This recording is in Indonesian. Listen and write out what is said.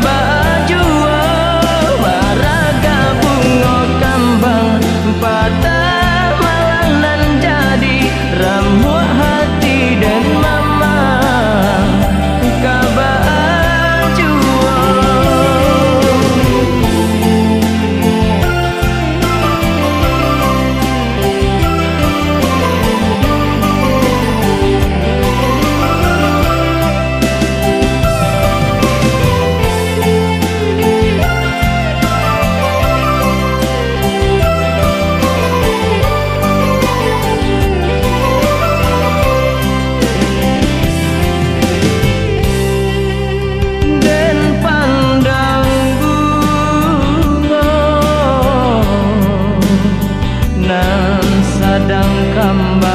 Bye. somebody